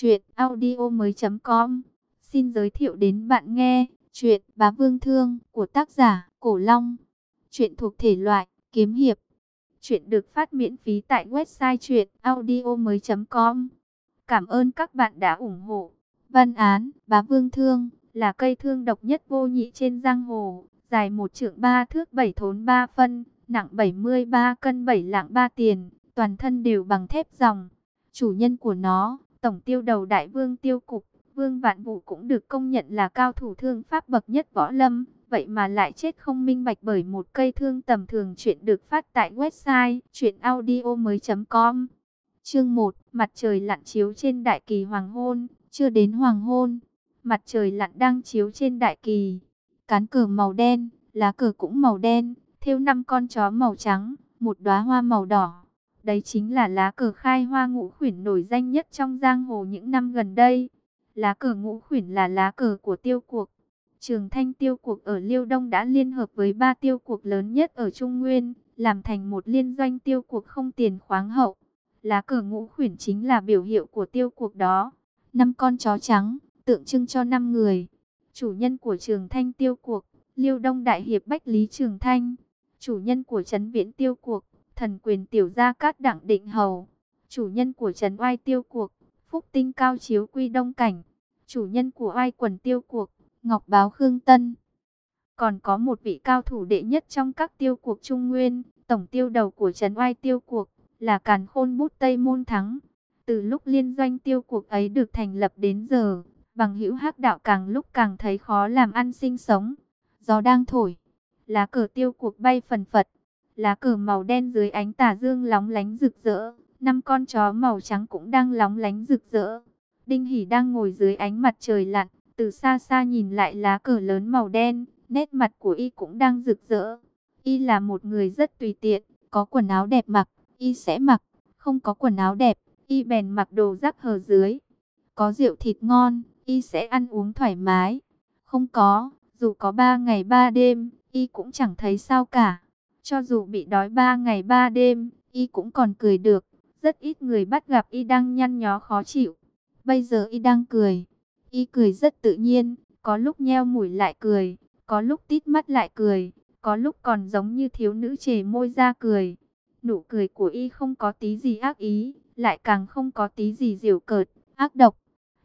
Chuyện audio mới com. Xin giới thiệu đến bạn nghe Chuyện Bá Vương Thương của tác giả Cổ Long. Chuyện thuộc thể loại Kiếm Hiệp. Chuyện được phát miễn phí tại website chuyện audio mới com. Cảm ơn các bạn đã ủng hộ. Văn án Bá Vương Thương là cây thương độc nhất vô nhị trên giang hồ, Dài một trượng ba thước bảy thốn ba phân, Nặng 73 cân 7 lạng 3 tiền, Toàn thân đều bằng thép dòng. Chủ nhân của nó Tổng tiêu đầu đại vương tiêu cục, vương vạn vũ cũng được công nhận là cao thủ thương pháp bậc nhất võ lâm. Vậy mà lại chết không minh bạch bởi một cây thương tầm thường chuyện được phát tại website chuyenaudio.com Chương 1, mặt trời lặn chiếu trên đại kỳ hoàng hôn, chưa đến hoàng hôn. Mặt trời lặn đang chiếu trên đại kỳ. Cán cờ màu đen, lá cờ cũng màu đen, thêu năm con chó màu trắng, một đóa hoa màu đỏ. Đấy chính là lá cờ khai hoa ngũ khuyển nổi danh nhất trong giang hồ những năm gần đây. Lá cờ ngũ khuyển là lá cờ của tiêu cuộc. Trường thanh tiêu cuộc ở Liêu Đông đã liên hợp với ba tiêu cuộc lớn nhất ở Trung Nguyên, làm thành một liên doanh tiêu cuộc không tiền khoáng hậu. Lá cờ ngũ khuyển chính là biểu hiệu của tiêu cuộc đó. Năm con chó trắng, tượng trưng cho năm người. Chủ nhân của trường thanh tiêu cuộc, Liêu Đông Đại Hiệp Bách Lý Trường Thanh. Chủ nhân của Trấn Viễn tiêu cuộc, thần quyền tiểu gia cát đặng định hầu, chủ nhân của trấn oai tiêu cuộc, phúc tinh cao chiếu quy đông cảnh, chủ nhân của oai quần tiêu cuộc, ngọc báo khương tân. Còn có một vị cao thủ đệ nhất trong các tiêu cuộc trung nguyên, tổng tiêu đầu của trấn oai tiêu cuộc, là càn khôn bút Tây Môn Thắng. Từ lúc liên doanh tiêu cuộc ấy được thành lập đến giờ, bằng hữu hắc đạo càng lúc càng thấy khó làm ăn sinh sống. Gió đang thổi, lá cờ tiêu cuộc bay phần phật, Lá cờ màu đen dưới ánh tà dương lóng lánh rực rỡ, năm con chó màu trắng cũng đang lóng lánh rực rỡ. Đinh hỉ đang ngồi dưới ánh mặt trời lặn, từ xa xa nhìn lại lá cờ lớn màu đen, nét mặt của y cũng đang rực rỡ. Y là một người rất tùy tiện, có quần áo đẹp mặc, y sẽ mặc, không có quần áo đẹp, y bèn mặc đồ rắc hờ dưới. Có rượu thịt ngon, y sẽ ăn uống thoải mái. Không có, dù có ba ngày ba đêm, y cũng chẳng thấy sao cả. Cho dù bị đói ba ngày ba đêm, y cũng còn cười được. Rất ít người bắt gặp y đang nhăn nhó khó chịu. Bây giờ y đang cười. Y cười rất tự nhiên, có lúc nheo mũi lại cười, có lúc tít mắt lại cười, có lúc còn giống như thiếu nữ chề môi ra cười. Nụ cười của y không có tí gì ác ý, lại càng không có tí gì diều cợt, ác độc.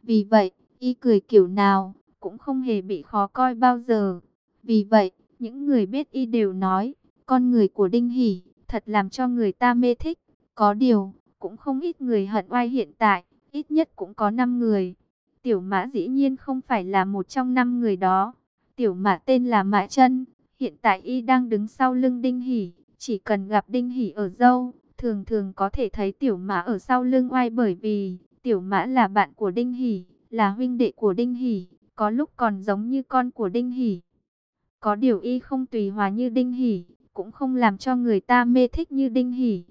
Vì vậy, y cười kiểu nào, cũng không hề bị khó coi bao giờ. Vì vậy, những người biết y đều nói, con người của Đinh Hỷ, thật làm cho người ta mê thích. Có điều, cũng không ít người hận oai hiện tại, ít nhất cũng có 5 người. Tiểu mã dĩ nhiên không phải là một trong 5 người đó. Tiểu mã tên là Mã chân hiện tại y đang đứng sau lưng Đinh Hỷ. Chỉ cần gặp Đinh Hỷ ở dâu, thường thường có thể thấy tiểu mã ở sau lưng oai bởi vì tiểu mã là bạn của Đinh Hỷ, là huynh đệ của Đinh Hỷ, có lúc còn giống như con của Đinh Hỷ. Có điều y không tùy hòa như Đinh Hỷ, cũng không làm cho người ta mê thích như Đinh Hỉ.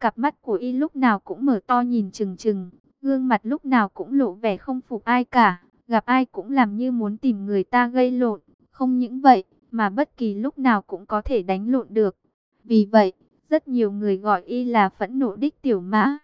Cặp mắt của y lúc nào cũng mở to nhìn chừng chừng, gương mặt lúc nào cũng lộ vẻ không phục ai cả, gặp ai cũng làm như muốn tìm người ta gây lộn, không những vậy, mà bất kỳ lúc nào cũng có thể đánh lộn được. Vì vậy, rất nhiều người gọi y là phẫn nộ đích tiểu mã.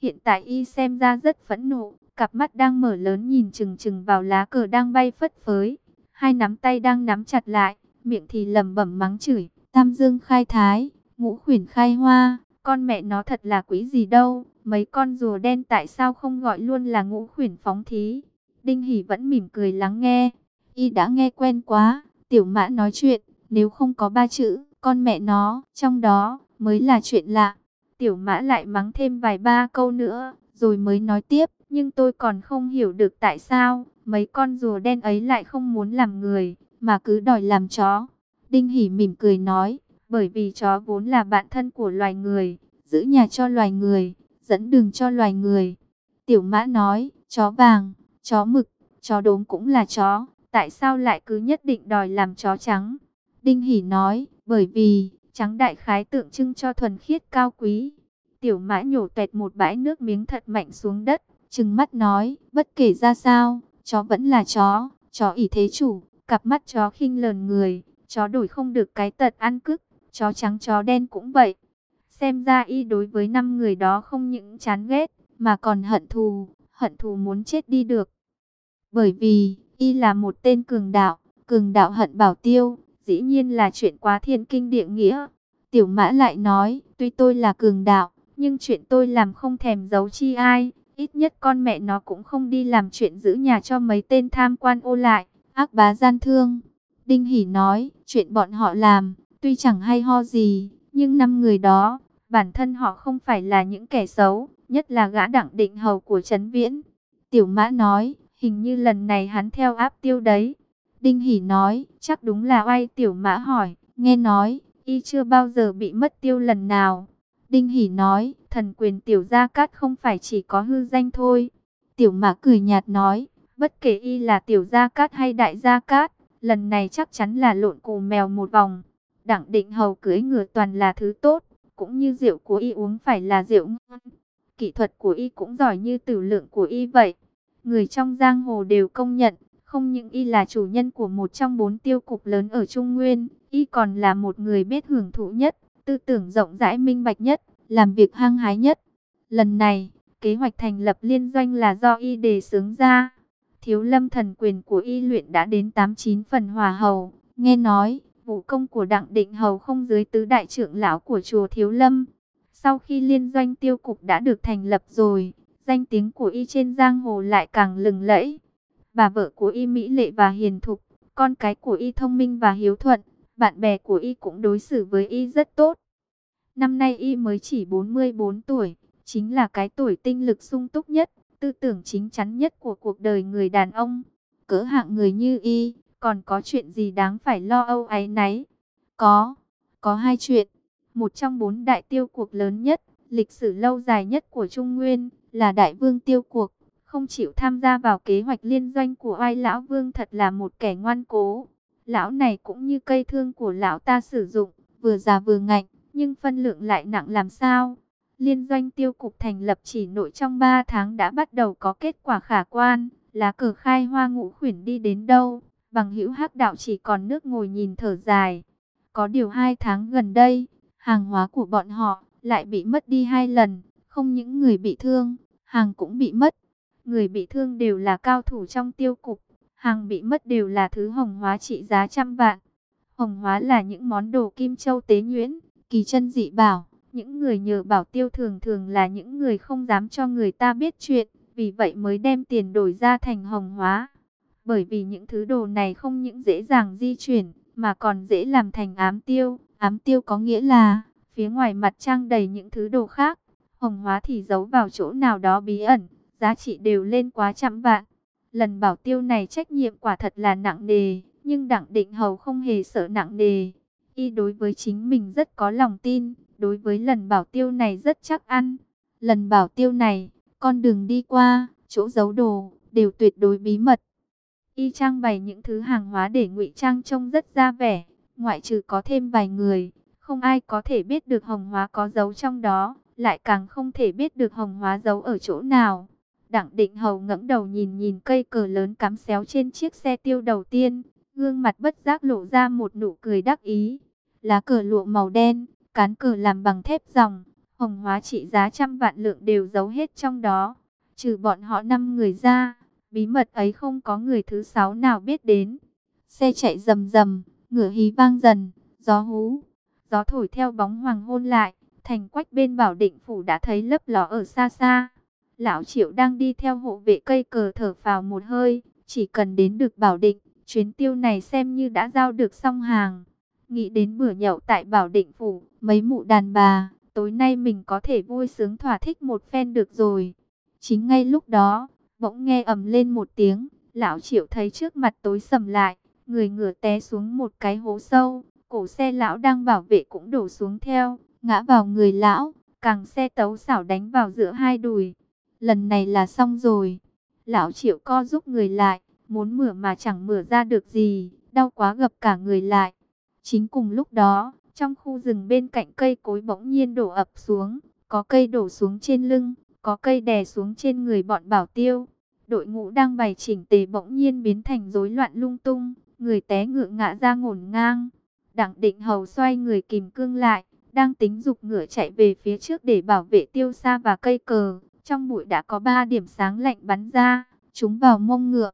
Hiện tại y xem ra rất phẫn nộ, cặp mắt đang mở lớn nhìn chừng chừng vào lá cờ đang bay phất phới, hai nắm tay đang nắm chặt lại, miệng thì lẩm bẩm mắng chửi. Tam dương khai thái, ngũ khuyển khai hoa, con mẹ nó thật là quý gì đâu, mấy con rùa đen tại sao không gọi luôn là ngũ khuyển phóng thí. Đinh Hỷ vẫn mỉm cười lắng nghe, y đã nghe quen quá, tiểu mã nói chuyện, nếu không có ba chữ, con mẹ nó, trong đó, mới là chuyện lạ. Tiểu mã lại mắng thêm vài ba câu nữa, rồi mới nói tiếp, nhưng tôi còn không hiểu được tại sao, mấy con rùa đen ấy lại không muốn làm người, mà cứ đòi làm chó. Đinh Hỉ mỉm cười nói, bởi vì chó vốn là bạn thân của loài người, giữ nhà cho loài người, dẫn đường cho loài người. Tiểu mã nói, chó vàng, chó mực, chó đốm cũng là chó, tại sao lại cứ nhất định đòi làm chó trắng? Đinh Hỉ nói, bởi vì, trắng đại khái tượng trưng cho thuần khiết cao quý. Tiểu mã nhổ tuẹt một bãi nước miếng thật mạnh xuống đất, trừng mắt nói, bất kể ra sao, chó vẫn là chó, chó ỷ thế chủ, cặp mắt chó khinh lờn người, Chó đổi không được cái tật ăn cức, chó trắng chó đen cũng vậy. Xem ra y đối với năm người đó không những chán ghét, mà còn hận thù, hận thù muốn chết đi được. Bởi vì, y là một tên cường đạo, cường đạo hận bảo tiêu, dĩ nhiên là chuyện quá thiên kinh địa nghĩa. Tiểu mã lại nói, tuy tôi là cường đạo, nhưng chuyện tôi làm không thèm giấu chi ai, ít nhất con mẹ nó cũng không đi làm chuyện giữ nhà cho mấy tên tham quan ô lại, ác bá gian thương. Đinh Hỷ nói, chuyện bọn họ làm, tuy chẳng hay ho gì, nhưng năm người đó, bản thân họ không phải là những kẻ xấu, nhất là gã đặng định hầu của Trấn Viễn. Tiểu mã nói, hình như lần này hắn theo áp tiêu đấy. Đinh Hỷ nói, chắc đúng là oai tiểu mã hỏi, nghe nói, y chưa bao giờ bị mất tiêu lần nào. Đinh Hỷ nói, thần quyền tiểu gia cát không phải chỉ có hư danh thôi. Tiểu mã cười nhạt nói, bất kể y là tiểu gia cát hay đại gia cát, lần này chắc chắn là lộn cù mèo một vòng. Đặng định hầu cưới ngựa toàn là thứ tốt, cũng như rượu của y uống phải là rượu ngon. Kỹ thuật của y cũng giỏi như tử lượng của y vậy. Người trong giang hồ đều công nhận, không những y là chủ nhân của một trong bốn tiêu cục lớn ở Trung Nguyên, y còn là một người biết hưởng thụ nhất, tư tưởng rộng rãi minh bạch nhất, làm việc hăng hái nhất. Lần này, kế hoạch thành lập liên doanh là do y đề xướng ra. Thiếu lâm thần quyền của y luyện đã đến 89 phần hòa hầu. Nghe nói, vũ công của Đặng Định Hầu không dưới tứ đại trưởng lão của chùa Thiếu Lâm. Sau khi liên doanh tiêu cục đã được thành lập rồi, danh tiếng của y trên giang hồ lại càng lừng lẫy. Bà vợ của y mỹ lệ và hiền thục, con cái của y thông minh và hiếu thuận, bạn bè của y cũng đối xử với y rất tốt. Năm nay y mới chỉ 44 tuổi, chính là cái tuổi tinh lực sung túc nhất, tư tưởng chính chắn nhất của cuộc đời người đàn ông. Cỡ hạng người như y, còn có chuyện gì đáng phải lo âu ấy nấy? Có, có hai chuyện. Một trong bốn đại tiêu cuộc lớn nhất, lịch sử lâu dài nhất của Trung Nguyên, là đại vương tiêu cuộc. Không chịu tham gia vào kế hoạch liên doanh của ai lão vương thật là một kẻ ngoan cố. Lão này cũng như cây thương của lão ta sử dụng, vừa già vừa ngạnh, nhưng phân lượng lại nặng làm sao? Liên doanh tiêu cục thành lập chỉ nội trong 3 tháng đã bắt đầu có kết quả khả quan, lá cờ khai hoa ngũ khuyển đi đến đâu, bằng hữu hắc đạo chỉ còn nước ngồi nhìn thở dài. Có điều hai tháng gần đây, hàng hóa của bọn họ lại bị mất đi hai lần, không những người bị thương, hàng cũng bị mất. Người bị thương đều là cao thủ trong tiêu cục, hàng bị mất đều là thứ hồng hóa trị giá trăm vạn. Hồng hóa là những món đồ kim châu tế nhuyễn, kỳ chân dị bảo. Những người nhờ bảo tiêu thường thường là những người không dám cho người ta biết chuyện, vì vậy mới đem tiền đổi ra thành hồng hóa. Bởi vì những thứ đồ này không những dễ dàng di chuyển, mà còn dễ làm thành ám tiêu. Ám tiêu có nghĩa là, phía ngoài mặt trang đầy những thứ đồ khác, hồng hóa thì giấu vào chỗ nào đó bí ẩn, giá trị đều lên quá trăm vạn. Lần bảo tiêu này trách nhiệm quả thật là nặng nề, nhưng Đặng Định Hầu không hề sợ nặng nề. Y đối với chính mình rất có lòng tin, đối với lần bảo tiêu này rất chắc ăn. Lần bảo tiêu này, con đường đi qua, chỗ giấu đồ, đều tuyệt đối bí mật. Y trang bày những thứ hàng hóa để ngụy trang trông rất ra vẻ, ngoại trừ có thêm vài người, không ai có thể biết được hồng hóa có giấu trong đó, lại càng không thể biết được hồng hóa giấu ở chỗ nào. Đặng định hầu ngẩng đầu nhìn nhìn cây cờ lớn cắm xéo trên chiếc xe tiêu đầu tiên, gương mặt bất giác lộ ra một nụ cười đắc ý. Lá cờ lụa màu đen, cán cờ làm bằng thép dòng, hồng hóa trị giá trăm vạn lượng đều giấu hết trong đó. Trừ bọn họ năm người ra, bí mật ấy không có người thứ sáu nào biết đến. Xe chạy rầm rầm, ngựa hí vang dần, gió hú, gió thổi theo bóng hoàng hôn lại, thành quách bên bảo định phủ đã thấy lấp ló ở xa xa. Lão Triệu đang đi theo hộ vệ cây cờ thở phào một hơi, chỉ cần đến được bảo định, chuyến tiêu này xem như đã giao được xong hàng. Nghĩ đến bữa nhậu tại bảo định phủ, mấy mụ đàn bà, tối nay mình có thể vui sướng thỏa thích một phen được rồi. Chính ngay lúc đó, bỗng nghe ầm lên một tiếng, lão triệu thấy trước mặt tối sầm lại, người ngửa té xuống một cái hố sâu, cổ xe lão đang bảo vệ cũng đổ xuống theo, ngã vào người lão, càng xe tấu xảo đánh vào giữa hai đùi. Lần này là xong rồi. Lão triệu co giúp người lại, muốn mửa mà chẳng mửa ra được gì, đau quá gập cả người lại. Chính cùng lúc đó, trong khu rừng bên cạnh cây cối bỗng nhiên đổ ập xuống, có cây đổ xuống trên lưng, có cây đè xuống trên người bọn bảo tiêu. Đội ngũ đang bày chỉnh tề bỗng nhiên biến thành rối loạn lung tung, người té ngựa ngã ra ngổn ngang. Đặng định hầu xoay người kìm cương lại, đang tính dục ngựa chạy về phía trước để bảo vệ tiêu xa và cây cờ. trong bụi đã có ba điểm sáng lạnh bắn ra, chúng vào mông ngựa.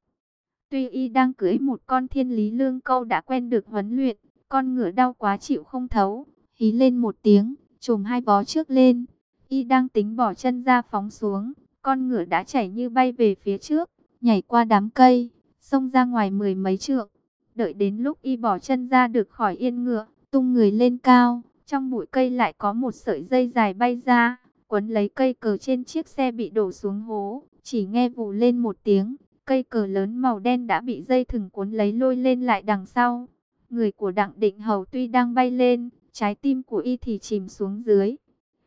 Tuy y đang cưới một con thiên lý lương câu đã quen được huấn luyện, con ngựa đau quá chịu không thấu, hí lên một tiếng, trồm hai bó trước lên. Y đang tính bỏ chân ra phóng xuống, con ngựa đã chảy như bay về phía trước, nhảy qua đám cây, xông ra ngoài mười mấy trượng. Đợi đến lúc y bỏ chân ra được khỏi yên ngựa, tung người lên cao, trong bụi cây lại có một sợi dây dài bay ra, quấn lấy cây cờ trên chiếc xe bị đổ xuống hố, chỉ nghe vù lên một tiếng, cây cờ lớn màu đen đã bị dây thừng cuốn lấy lôi lên lại đằng sau. Người của Đặng Định Hầu tuy đang bay lên, trái tim của y thì chìm xuống dưới.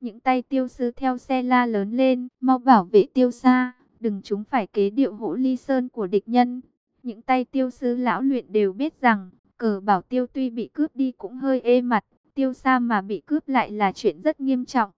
Những tay tiêu sư theo xe la lớn lên, mau bảo vệ tiêu xa, đừng chúng phải kế điệu hỗ ly sơn của địch nhân. Những tay tiêu sư lão luyện đều biết rằng, cờ bảo tiêu tuy bị cướp đi cũng hơi ê mặt, tiêu xa mà bị cướp lại là chuyện rất nghiêm trọng.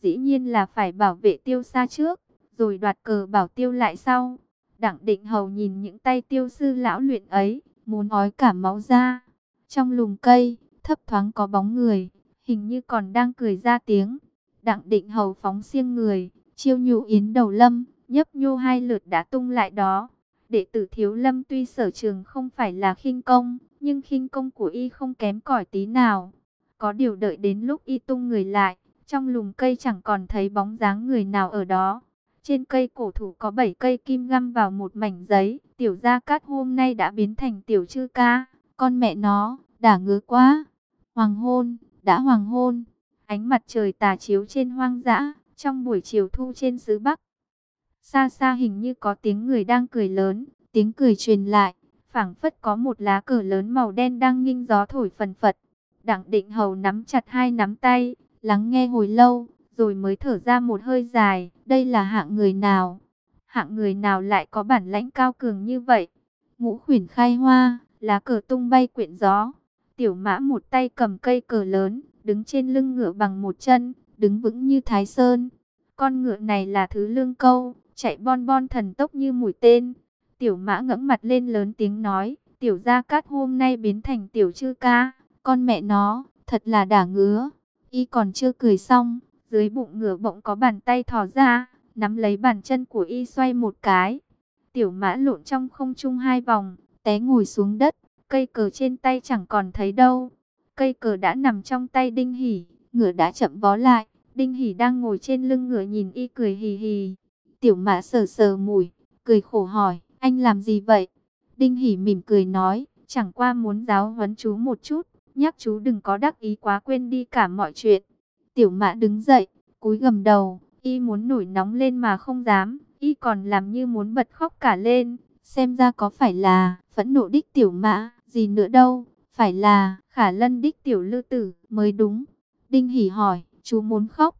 Dĩ nhiên là phải bảo vệ tiêu xa trước, rồi đoạt cờ bảo tiêu lại sau. Đặng định hầu nhìn những tay tiêu sư lão luyện ấy, muốn ói cả máu ra. Trong lùm cây, thấp thoáng có bóng người, hình như còn đang cười ra tiếng. Đặng định hầu phóng xiêng người, chiêu nhụ yến đầu lâm, nhấp nhô hai lượt đã tung lại đó. Đệ tử thiếu lâm tuy sở trường không phải là khinh công, nhưng khinh công của y không kém cỏi tí nào. Có điều đợi đến lúc y tung người lại, trong lùm cây chẳng còn thấy bóng dáng người nào ở đó. Trên cây cổ thụ có 7 cây kim găm vào một mảnh giấy. Tiểu gia cát hôm nay đã biến thành tiểu chư ca. Con mẹ nó, đã ngứa quá. Hoàng hôn, đã hoàng hôn. Ánh mặt trời tà chiếu trên hoang dã, trong buổi chiều thu trên xứ Bắc. Xa xa hình như có tiếng người đang cười lớn, tiếng cười truyền lại, phảng phất có một lá cờ lớn màu đen đang nghinh gió thổi phần phật. Đặng định hầu nắm chặt hai nắm tay, lắng nghe hồi lâu, rồi mới thở ra một hơi dài. Đây là hạng người nào? Hạng người nào lại có bản lãnh cao cường như vậy? Ngũ khuyển khai hoa, lá cờ tung bay quyện gió. Tiểu mã một tay cầm cây cờ lớn, đứng trên lưng ngựa bằng một chân, đứng vững như thái sơn. Con ngựa này là thứ lương câu, chạy bon bon thần tốc như mũi tên. Tiểu mã ngẫm mặt lên lớn tiếng nói, tiểu gia cát hôm nay biến thành tiểu chư ca, con mẹ nó, thật là đả ngứa. Y còn chưa cười xong, dưới bụng ngựa bỗng có bàn tay thò ra, nắm lấy bàn chân của y xoay một cái. Tiểu mã lộn trong không trung hai vòng, té ngồi xuống đất, cây cờ trên tay chẳng còn thấy đâu. Cây cờ đã nằm trong tay Đinh Hỷ, ngựa đã chậm vó lại. Đinh Hỷ đang ngồi trên lưng ngựa nhìn y cười hì hì. Tiểu mã sờ sờ mũi, cười khổ hỏi, anh làm gì vậy? Đinh Hỷ mỉm cười nói, chẳng qua muốn giáo huấn chú một chút, nhắc chú đừng có đắc ý quá quên đi cả mọi chuyện. Tiểu mã đứng dậy, cúi gầm đầu, y muốn nổi nóng lên mà không dám, y còn làm như muốn bật khóc cả lên. Xem ra có phải là phẫn nộ đích tiểu mã, gì nữa đâu, phải là khả lân đích tiểu lư tử mới đúng. Đinh Hỷ hỏi, chú muốn khóc.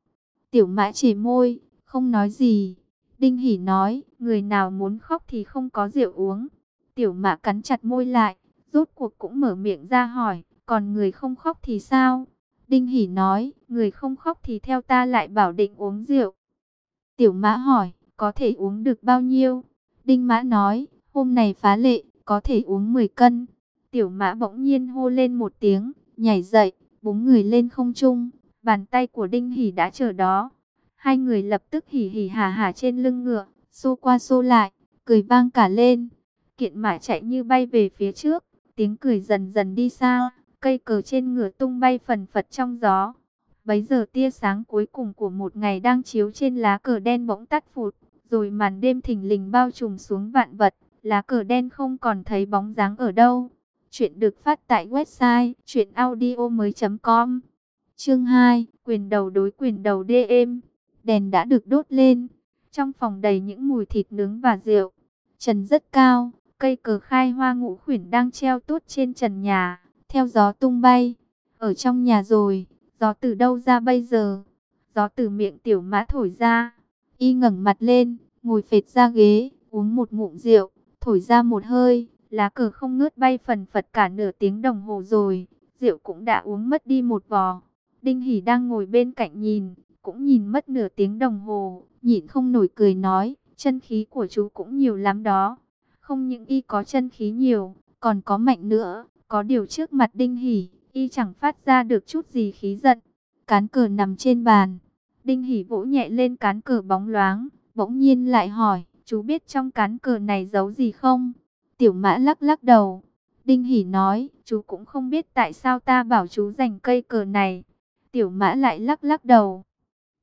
Tiểu mã chỉ môi, không nói gì. Đinh Hỷ nói, người nào muốn khóc thì không có rượu uống. Tiểu mã cắn chặt môi lại, rốt cuộc cũng mở miệng ra hỏi, còn người không khóc thì sao? Đinh Hỷ nói, người không khóc thì theo ta lại bảo định uống rượu. Tiểu mã hỏi, có thể uống được bao nhiêu? Đinh mã nói, hôm này phá lệ, có thể uống 10 cân. Tiểu mã bỗng nhiên hô lên một tiếng, nhảy dậy, búng người lên không trung. Bàn tay của Đinh Hỷ đã chờ đó. Hai người lập tức hỉ hỉ hà hà trên lưng ngựa, xô qua xô lại, cười vang cả lên. Kiện mã chạy như bay về phía trước, tiếng cười dần dần đi xa cây cờ trên ngựa tung bay phần phật trong gió. Bấy giờ tia sáng cuối cùng của một ngày đang chiếu trên lá cờ đen bỗng tắt phụt, rồi màn đêm thình lình bao trùm xuống vạn vật, lá cờ đen không còn thấy bóng dáng ở đâu. Chuyện được phát tại website chuyenaudio.com Chương 2, quyền đầu đối quyền đầu DM Đèn đã được đốt lên, trong phòng đầy những mùi thịt nướng và rượu. Trần rất cao, cây cờ khai hoa ngũ khuyển đang treo tốt trên trần nhà theo gió tung bay. Ở trong nhà rồi, gió từ đâu ra bây giờ? Gió từ miệng tiểu mã thổi ra. Y ngẩng mặt lên, ngồi phệt ra ghế, uống một ngụm rượu, thổi ra một hơi. Lá cờ không ngớt bay phần phật cả nửa tiếng đồng hồ rồi. Rượu cũng đã uống mất đi một vò. Đinh Hỷ đang ngồi bên cạnh nhìn, cũng nhìn mất nửa tiếng đồng hồ, nhịn không nổi cười nói, chân khí của chú cũng nhiều lắm đó. Không những y có chân khí nhiều, còn có mạnh nữa. Có điều trước mặt Đinh Hỷ, y chẳng phát ra được chút gì khí giận. Cán cờ nằm trên bàn. Đinh Hỷ vỗ nhẹ lên cán cờ bóng loáng, bỗng nhiên lại hỏi, chú biết trong cán cờ này giấu gì không? Tiểu mã lắc lắc đầu. Đinh Hỷ nói, chú cũng không biết tại sao ta bảo chú dành cây cờ này. Tiểu mã lại lắc lắc đầu.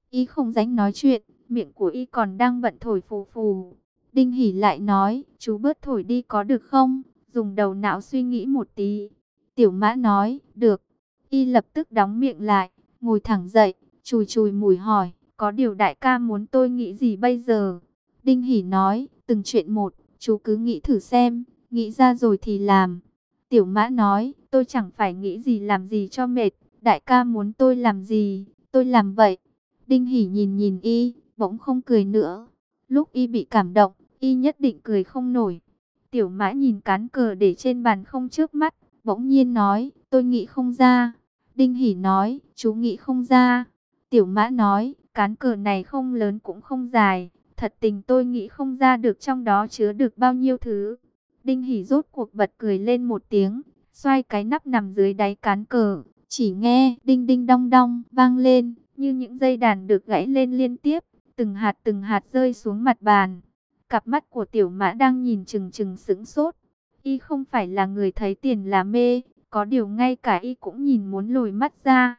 Y không dánh nói chuyện, miệng của Y còn đang bận thổi phù phù. Đinh Hỷ lại nói, chú bớt thổi đi có được không? Dùng đầu não suy nghĩ một tí. Tiểu mã nói, được. Y lập tức đóng miệng lại, ngồi thẳng dậy, chùi chùi mùi hỏi, có điều đại ca muốn tôi nghĩ gì bây giờ? Đinh Hỷ nói, từng chuyện một, chú cứ nghĩ thử xem, nghĩ ra rồi thì làm. Tiểu mã nói, tôi chẳng phải nghĩ gì làm gì cho mệt, đại ca muốn tôi làm gì, tôi làm vậy. Đinh Hỷ nhìn nhìn y, bỗng không cười nữa. Lúc y bị cảm động, y nhất định cười không nổi. Tiểu mã nhìn cán cờ để trên bàn không trước mắt, bỗng nhiên nói, tôi nghĩ không ra. Đinh Hỷ nói, chú nghĩ không ra. Tiểu mã nói, cán cờ này không lớn cũng không dài. Thật tình tôi nghĩ không ra được trong đó chứa được bao nhiêu thứ. Đinh Hỷ rốt cuộc bật cười lên một tiếng, xoay cái nắp nằm dưới đáy cán cờ. Chỉ nghe đinh đinh đong đong vang lên, như những dây đàn được gãy lên liên tiếp, từng hạt từng hạt rơi xuống mặt bàn. Cặp mắt của tiểu mã đang nhìn chừng chừng sững sốt. Y không phải là người thấy tiền là mê, có điều ngay cả Y cũng nhìn muốn lùi mắt ra.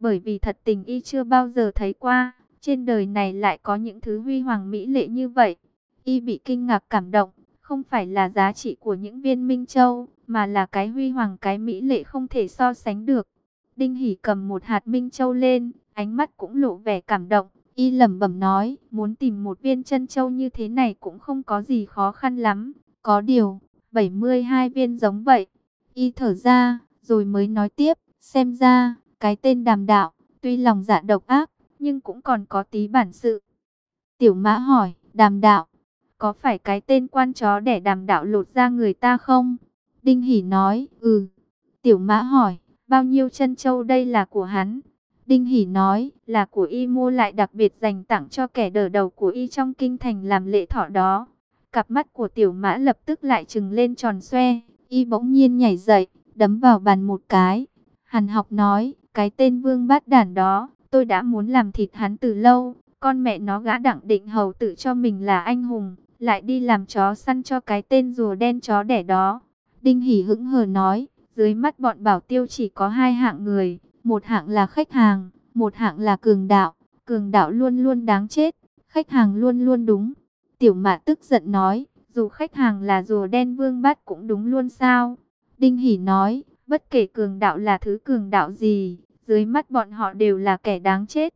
Bởi vì thật tình Y chưa bao giờ thấy qua, trên đời này lại có những thứ huy hoàng mỹ lệ như vậy. Y bị kinh ngạc cảm động, không phải là giá trị của những viên minh châu, mà là cái huy hoàng cái mỹ lệ không thể so sánh được. Đinh Hỷ cầm một hạt minh châu lên, ánh mắt cũng lộ vẻ cảm động. Y lẩm bẩm nói, muốn tìm một viên chân châu như thế này cũng không có gì khó khăn lắm. Có điều, 72 viên giống vậy. Y thở ra, rồi mới nói tiếp, xem ra, cái tên đàm đạo, tuy lòng dạ độc ác, nhưng cũng còn có tí bản sự. Tiểu mã hỏi, đàm đạo, có phải cái tên quan chó để đàm đạo lột ra người ta không? Đinh Hỷ nói, ừ. Tiểu mã hỏi, bao nhiêu chân châu đây là của hắn? Đinh Hỷ nói, là của y mua lại đặc biệt dành tặng cho kẻ đỡ đầu của y trong kinh thành làm lễ thọ đó. Cặp mắt của tiểu mã lập tức lại trừng lên tròn xoe, y bỗng nhiên nhảy dậy, đấm vào bàn một cái. Hàn học nói, cái tên vương bát đản đó, tôi đã muốn làm thịt hắn từ lâu. Con mẹ nó gã đặng định hầu tự cho mình là anh hùng, lại đi làm chó săn cho cái tên rùa đen chó đẻ đó. Đinh Hỷ hững hờ nói, dưới mắt bọn bảo tiêu chỉ có hai hạng người, một hạng là khách hàng, một hạng là cường đạo. Cường đạo luôn luôn đáng chết, khách hàng luôn luôn đúng. Tiểu mạ tức giận nói, dù khách hàng là rùa đen vương bát cũng đúng luôn sao. Đinh Hỷ nói, bất kể cường đạo là thứ cường đạo gì, dưới mắt bọn họ đều là kẻ đáng chết.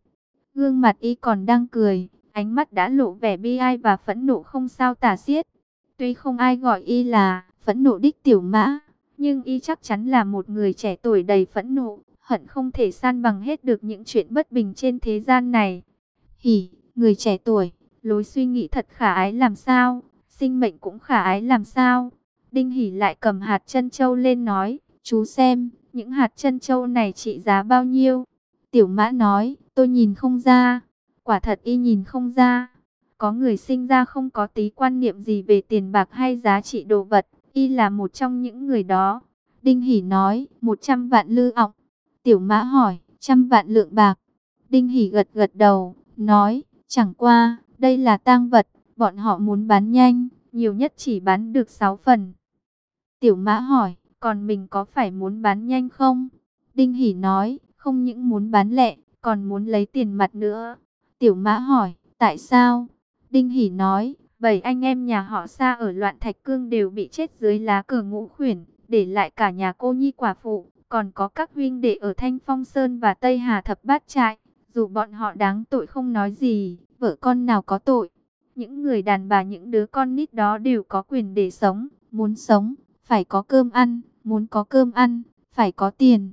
Gương mặt y còn đang cười, ánh mắt đã lộ vẻ bi ai và phẫn nộ không sao tả xiết. Tuy không ai gọi y là phẫn nộ đích tiểu mã, nhưng y chắc chắn là một người trẻ tuổi đầy phẫn nộ, hận không thể san bằng hết được những chuyện bất bình trên thế gian này. Hỉ, người trẻ tuổi, lối suy nghĩ thật khả ái làm sao, sinh mệnh cũng khả ái làm sao. Đinh Hỉ lại cầm hạt chân châu lên nói, chú xem, những hạt chân châu này trị giá bao nhiêu? Tiểu mã nói, tôi nhìn không ra, quả thật y nhìn không ra. Có người sinh ra không có tí quan niệm gì về tiền bạc hay giá trị đồ vật, y là một trong những người đó. Đinh Hỷ nói, 100 vạn lư ọng. Tiểu mã hỏi, trăm vạn lượng bạc. Đinh Hỷ gật gật đầu, nói, chẳng qua, đây là tang vật, bọn họ muốn bán nhanh, nhiều nhất chỉ bán được 6 phần. Tiểu mã hỏi, còn mình có phải muốn bán nhanh không? Đinh Hỷ nói, không những muốn bán lẹ, còn muốn lấy tiền mặt nữa. Tiểu mã hỏi, tại sao? Đinh Hỷ nói, bảy anh em nhà họ xa ở loạn thạch cương đều bị chết dưới lá cờ ngũ khuyển, để lại cả nhà cô nhi quả phụ, còn có các huynh đệ ở Thanh Phong Sơn và Tây Hà Thập Bát Trại. Dù bọn họ đáng tội không nói gì, vợ con nào có tội. Những người đàn bà những đứa con nít đó đều có quyền để sống, muốn sống, phải có cơm ăn, muốn có cơm ăn, phải có tiền.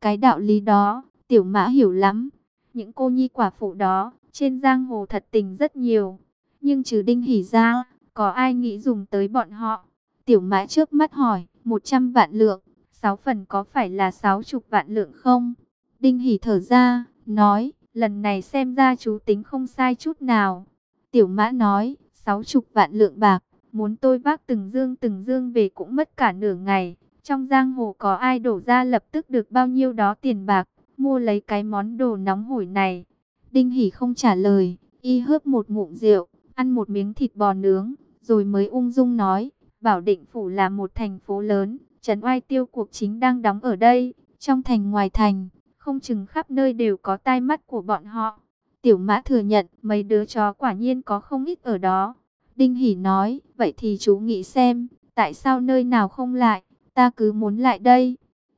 Cái đạo lý đó, tiểu mã hiểu lắm. Những cô nhi quả phụ đó, trên giang hồ thật tình rất nhiều. Nhưng trừ đinh hỉ ra, có ai nghĩ dùng tới bọn họ? Tiểu mã trước mắt hỏi, 100 vạn lượng, 6 phần có phải là 60 vạn lượng không? Đinh hỉ thở ra, nói, lần này xem ra chú tính không sai chút nào. Tiểu mã nói, 60 vạn lượng bạc, muốn tôi vác từng dương từng dương về cũng mất cả nửa ngày. Trong giang hồ có ai đổ ra lập tức được bao nhiêu đó tiền bạc, mua lấy cái món đồ nóng hổi này. Đinh Hỷ không trả lời, y hớp một ngụm rượu, ăn một miếng thịt bò nướng, rồi mới ung dung nói, Bảo Định Phủ là một thành phố lớn, Trấn Oai Tiêu cuộc chính đang đóng ở đây, trong thành ngoài thành, không chừng khắp nơi đều có tai mắt của bọn họ. Tiểu mã thừa nhận, mấy đứa chó quả nhiên có không ít ở đó. Đinh Hỷ nói, vậy thì chú nghĩ xem, tại sao nơi nào không lại, ta cứ muốn lại đây.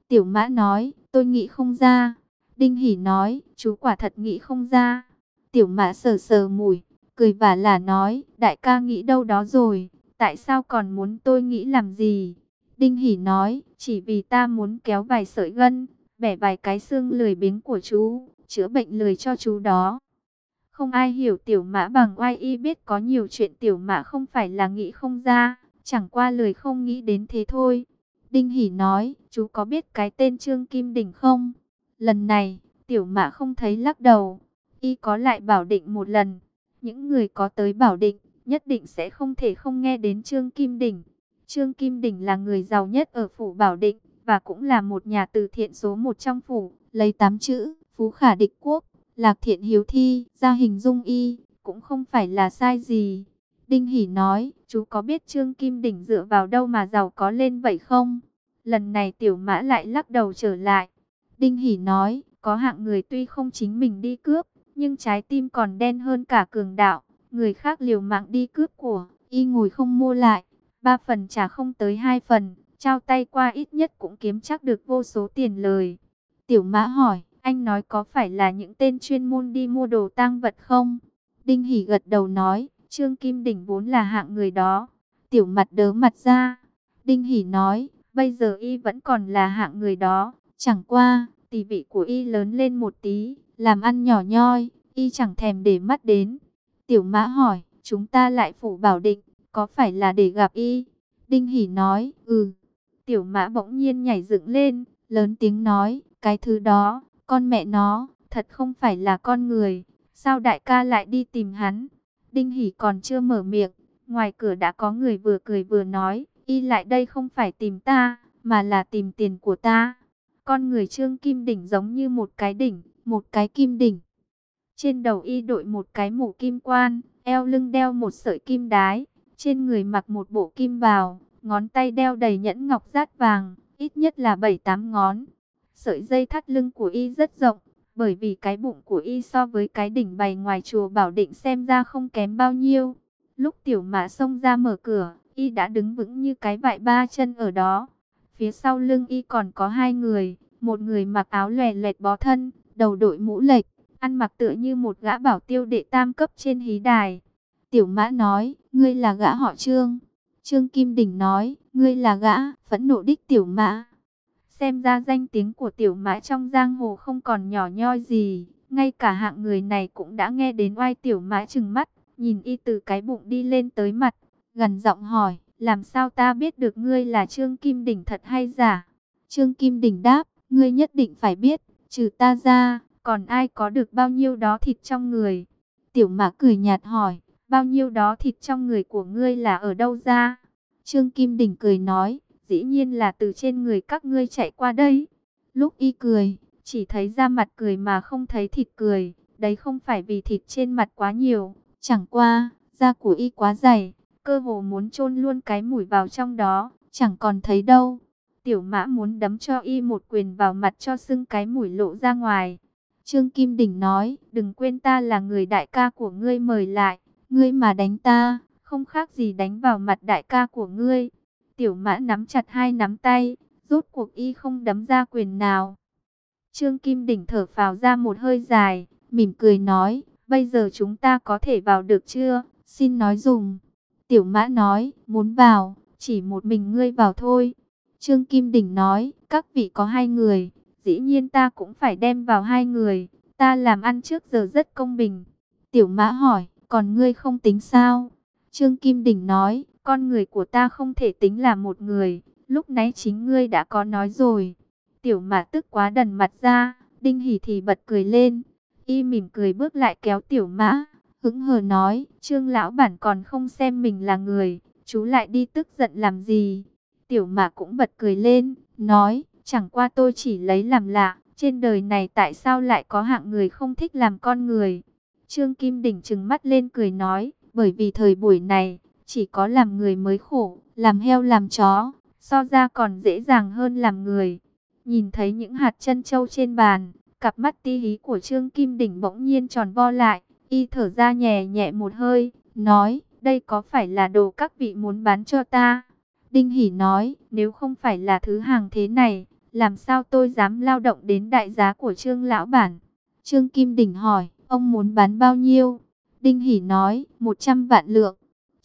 Tiểu mã nói, tôi nghĩ không ra. Đinh hỉ nói, chú quả thật nghĩ không ra. Tiểu mã sờ sờ mùi, cười và là nói, đại ca nghĩ đâu đó rồi, tại sao còn muốn tôi nghĩ làm gì? Đinh hỉ nói, chỉ vì ta muốn kéo vài sợi gân, bẻ vài cái xương lười biếng của chú, chữa bệnh lười cho chú đó. Không ai hiểu tiểu mã bằng oai y biết có nhiều chuyện tiểu mã không phải là nghĩ không ra, chẳng qua lười không nghĩ đến thế thôi. Đinh Hỷ nói, chú có biết cái tên Trương Kim Đỉnh không? Lần này, tiểu mã không thấy lắc đầu, y có lại bảo định một lần. Những người có tới bảo định, nhất định sẽ không thể không nghe đến Trương Kim Đỉnh. Trương Kim Đỉnh là người giàu nhất ở phủ Bảo Định, và cũng là một nhà từ thiện số một trong phủ, lấy tám chữ, Phú Khả Địch Quốc, Lạc Thiện Hiếu Thi, ra hình dung y, cũng không phải là sai gì. Đinh Hỷ nói, chú có biết Trương Kim Đỉnh dựa vào đâu mà giàu có lên vậy không? Lần này tiểu mã lại lắc đầu trở lại. Đinh Hỷ nói, có hạng người tuy không chính mình đi cướp, nhưng trái tim còn đen hơn cả cường đạo. Người khác liều mạng đi cướp của, y ngồi không mua lại, ba phần trả không tới hai phần, trao tay qua ít nhất cũng kiếm chắc được vô số tiền lời. Tiểu mã hỏi, anh nói có phải là những tên chuyên môn đi mua đồ tang vật không? Đinh Hỷ gật đầu nói, Trương Kim Đỉnh vốn là hạng người đó. Tiểu mặt đớ mặt ra. Đinh Hỷ nói, bây giờ y vẫn còn là hạng người đó. Chẳng qua, tỷ vị của y lớn lên một tí, làm ăn nhỏ nhoi, y chẳng thèm để mắt đến. Tiểu mã hỏi, chúng ta lại phủ bảo định, có phải là để gặp y? Đinh Hỷ nói, ừ. Tiểu mã bỗng nhiên nhảy dựng lên, lớn tiếng nói, cái thứ đó, con mẹ nó, thật không phải là con người. Sao đại ca lại đi tìm hắn? Đinh Hỷ còn chưa mở miệng, ngoài cửa đã có người vừa cười vừa nói, y lại đây không phải tìm ta, mà là tìm tiền của ta. Con người trương kim đỉnh giống như một cái đỉnh, một cái kim đỉnh. Trên đầu y đội một cái mũ kim quan, eo lưng đeo một sợi kim đái, trên người mặc một bộ kim bào, ngón tay đeo đầy nhẫn ngọc rát vàng, ít nhất là 7-8 ngón. Sợi dây thắt lưng của y rất rộng, bởi vì cái bụng của y so với cái đỉnh bày ngoài chùa Bảo Định xem ra không kém bao nhiêu. Lúc tiểu mã xông ra mở cửa, y đã đứng vững như cái vại ba chân ở đó. Phía sau lưng y còn có hai người, một người mặc áo lòe loẹt bó thân, đầu đội mũ lệch, ăn mặc tựa như một gã bảo tiêu đệ tam cấp trên hí đài. Tiểu mã nói, ngươi là gã họ trương. Trương Kim Đỉnh nói, ngươi là gã, phẫn nộ đích tiểu mã. Xem ra danh tiếng của tiểu mã trong giang hồ không còn nhỏ nhoi gì. Ngay cả hạng người này cũng đã nghe đến oai tiểu mã trừng mắt, nhìn y từ cái bụng đi lên tới mặt, gần giọng hỏi, làm sao ta biết được ngươi là Trương Kim Đỉnh thật hay giả? Trương Kim Đỉnh đáp, ngươi nhất định phải biết, trừ ta ra, còn ai có được bao nhiêu đó thịt trong người? Tiểu mã cười nhạt hỏi, bao nhiêu đó thịt trong người của ngươi là ở đâu ra? Trương Kim Đỉnh cười nói, dĩ nhiên là từ trên người các ngươi chạy qua đây. Lúc y cười, chỉ thấy da mặt cười mà không thấy thịt cười, đấy không phải vì thịt trên mặt quá nhiều, chẳng qua, da của y quá dày, cơ hồ muốn chôn luôn cái mũi vào trong đó, chẳng còn thấy đâu. Tiểu mã muốn đấm cho y một quyền vào mặt cho sưng cái mũi lộ ra ngoài. Trương Kim Đỉnh nói, đừng quên ta là người đại ca của ngươi mời lại, ngươi mà đánh ta, không khác gì đánh vào mặt đại ca của ngươi. Tiểu mã nắm chặt hai nắm tay, rốt cuộc y không đấm ra quyền nào. Trương Kim Đỉnh thở phào ra một hơi dài, mỉm cười nói, bây giờ chúng ta có thể vào được chưa, xin nói dùng. Tiểu mã nói, muốn vào, chỉ một mình ngươi vào thôi. Trương Kim Đỉnh nói, các vị có hai người, dĩ nhiên ta cũng phải đem vào hai người, ta làm ăn trước giờ rất công bình. Tiểu mã hỏi, còn ngươi không tính sao? Trương Kim Đỉnh nói, con người của ta không thể tính là một người, lúc nãy chính ngươi đã có nói rồi. Tiểu mã tức quá đần mặt ra, đinh hỉ thì bật cười lên, y mỉm cười bước lại kéo tiểu mã, hứng hờ nói, trương lão bản còn không xem mình là người, chú lại đi tức giận làm gì. Tiểu mã cũng bật cười lên, nói, chẳng qua tôi chỉ lấy làm lạ, trên đời này tại sao lại có hạng người không thích làm con người. Trương Kim Đỉnh trừng mắt lên cười nói, Bởi vì thời buổi này, chỉ có làm người mới khổ, làm heo làm chó, so ra còn dễ dàng hơn làm người. Nhìn thấy những hạt chân châu trên bàn, cặp mắt ti hí của Trương Kim Đỉnh bỗng nhiên tròn vo lại, y thở ra nhẹ nhẹ một hơi, nói, đây có phải là đồ các vị muốn bán cho ta? Đinh Hỷ nói, nếu không phải là thứ hàng thế này, làm sao tôi dám lao động đến đại giá của Trương Lão Bản? Trương Kim Đỉnh hỏi, ông muốn bán bao nhiêu? Đinh Hỷ nói, 100 vạn lượng.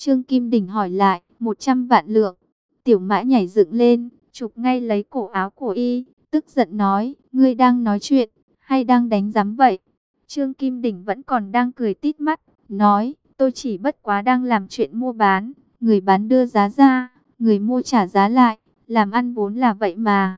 Trương Kim Đỉnh hỏi lại, 100 vạn lượng. Tiểu mã nhảy dựng lên, chụp ngay lấy cổ áo của y, tức giận nói, ngươi đang nói chuyện, hay đang đánh giám vậy? Trương Kim Đỉnh vẫn còn đang cười tít mắt, nói, tôi chỉ bất quá đang làm chuyện mua bán, người bán đưa giá ra, người mua trả giá lại, làm ăn vốn là vậy mà.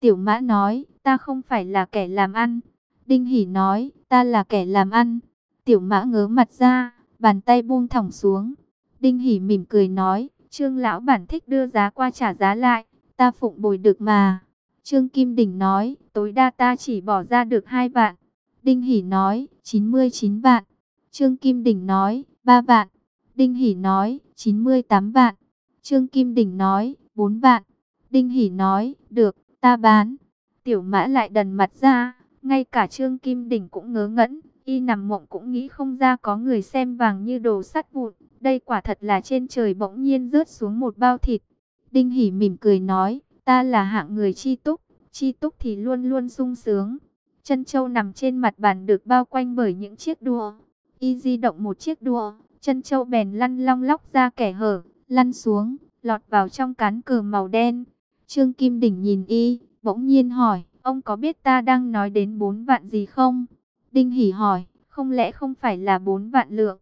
Tiểu mã nói, ta không phải là kẻ làm ăn. Đinh Hỷ nói, ta là kẻ làm ăn. Tiểu mã ngớ mặt ra, bàn tay buông thỏng xuống. Đinh Hỷ mỉm cười nói, Trương lão bản thích đưa giá qua trả giá lại, ta phụng bồi được mà. Trương Kim Đỉnh nói, tối đa ta chỉ bỏ ra được hai vạn. Đinh Hỷ nói, 99 vạn. Trương Kim Đỉnh nói, 3 vạn. Đinh Hỷ nói, 98 vạn. Trương Kim Đỉnh nói, 4 vạn. Đinh Hỷ nói, được, ta bán. Tiểu mã lại đần mặt ra, ngay cả Trương Kim Đỉnh cũng ngớ ngẩn. Y nằm mộng cũng nghĩ không ra có người xem vàng như đồ sắt vụn. Đây quả thật là trên trời bỗng nhiên rớt xuống một bao thịt. Đinh Hỷ mỉm cười nói, ta là hạng người chi túc. Chi túc thì luôn luôn sung sướng. Chân châu nằm trên mặt bàn được bao quanh bởi những chiếc đua. Y di động một chiếc đua, chân châu bèn lăn long lóc ra kẻ hở, lăn xuống, lọt vào trong cán cờ màu đen. Trương Kim Đỉnh nhìn y, bỗng nhiên hỏi, ông có biết ta đang nói đến bốn vạn gì không? Đinh Hỷ hỏi, không lẽ không phải là bốn vạn lượng?